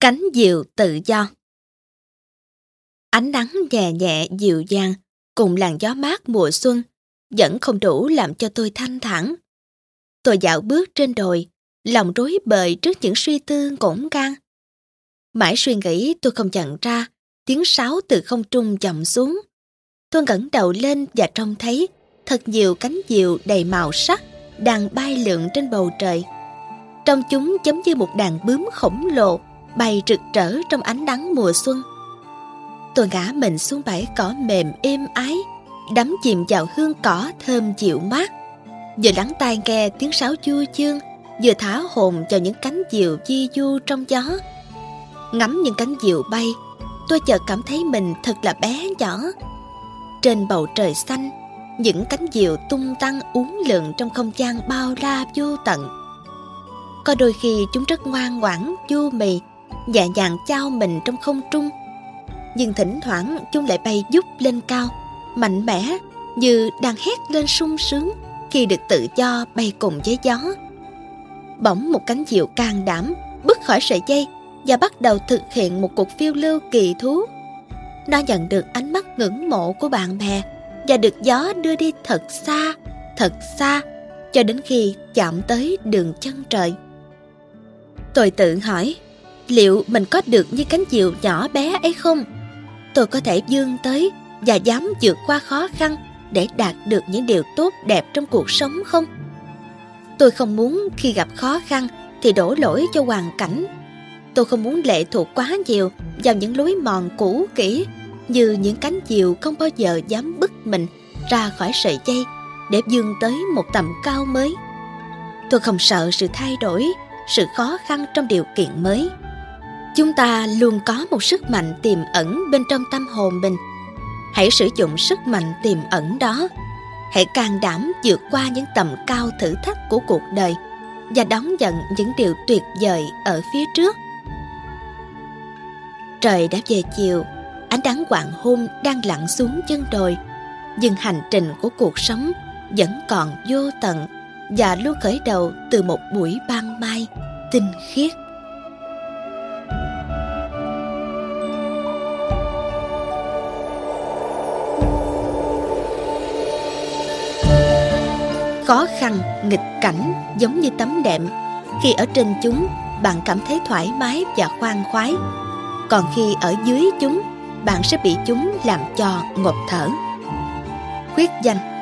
Cánh diều tự do Ánh nắng nhẹ nhẹ dịu dàng cùng làn gió mát mùa xuân vẫn không đủ làm cho tôi thanh thản. Tôi dạo bước trên đồi, lòng rối bời trước những suy tư ngổn ngang. Mãi suy nghĩ tôi không nhận ra tiếng sáo từ không trung chậm xuống. Tôi ngẩng đầu lên và trông thấy thật nhiều cánh diều đầy màu sắc đang bay lượn trên bầu trời. Trong chúng giống như một đàn bướm khổng lồ bay rực rỡ trong ánh nắng mùa xuân. Tôi ngã mình xuống bãi cỏ mềm êm ái, đắm chìm vào hương cỏ thơm dịu mát. Vừa lắng tai nghe tiếng sáo vui chương, vừa thả hồn vào những cánh diều di du trong gió. Ngắm những cánh diều bay, tôi chợt cảm thấy mình thật là bé nhỏ. Trên bầu trời xanh, những cánh diều tung tăng uốn lượn trong không gian bao la vô tận. Có đôi khi chúng rất ngoan ngoãn, chu mì, nhẹ nhàng trao mình trong không trung. Nhưng thỉnh thoảng chúng lại bay giúp lên cao, mạnh mẽ như đang hét lên sung sướng khi được tự do bay cùng với gió. Bỗng một cánh diều can đảm bước khỏi sợi dây và bắt đầu thực hiện một cuộc phiêu lưu kỳ thú. Nó nhận được ánh mắt ngưỡng mộ của bạn bè và được gió đưa đi thật xa, thật xa cho đến khi chạm tới đường chân trời. Tôi tự hỏi, liệu mình có được như cánh diều nhỏ bé ấy không? Tôi có thể vươn tới và dám vượt qua khó khăn để đạt được những điều tốt đẹp trong cuộc sống không? Tôi không muốn khi gặp khó khăn thì đổ lỗi cho hoàn cảnh. Tôi không muốn lệ thuộc quá nhiều vào những lối mòn cũ kỹ như những cánh diều không bao giờ dám bứt mình ra khỏi sợi dây để vươn tới một tầm cao mới. Tôi không sợ sự thay đổi, sự khó khăn trong điều kiện mới. Chúng ta luôn có một sức mạnh tiềm ẩn bên trong tâm hồn mình. Hãy sử dụng sức mạnh tiềm ẩn đó. Hãy can đảm vượt qua những tầm cao thử thách của cuộc đời và đón nhận những điều tuyệt vời ở phía trước. Trời đã về chiều, ánh nắng hoàng hôn đang lặn xuống chân đồi, nhưng hành trình của cuộc sống vẫn còn vô tận và luôn khởi đầu từ một buổi ban mai tinh khiết. Khó khăn, nghịch cảnh giống như tấm đệm. Khi ở trên chúng, bạn cảm thấy thoải mái và khoan khoái. Còn khi ở dưới chúng, bạn sẽ bị chúng làm cho ngộp thở. Khuyết danh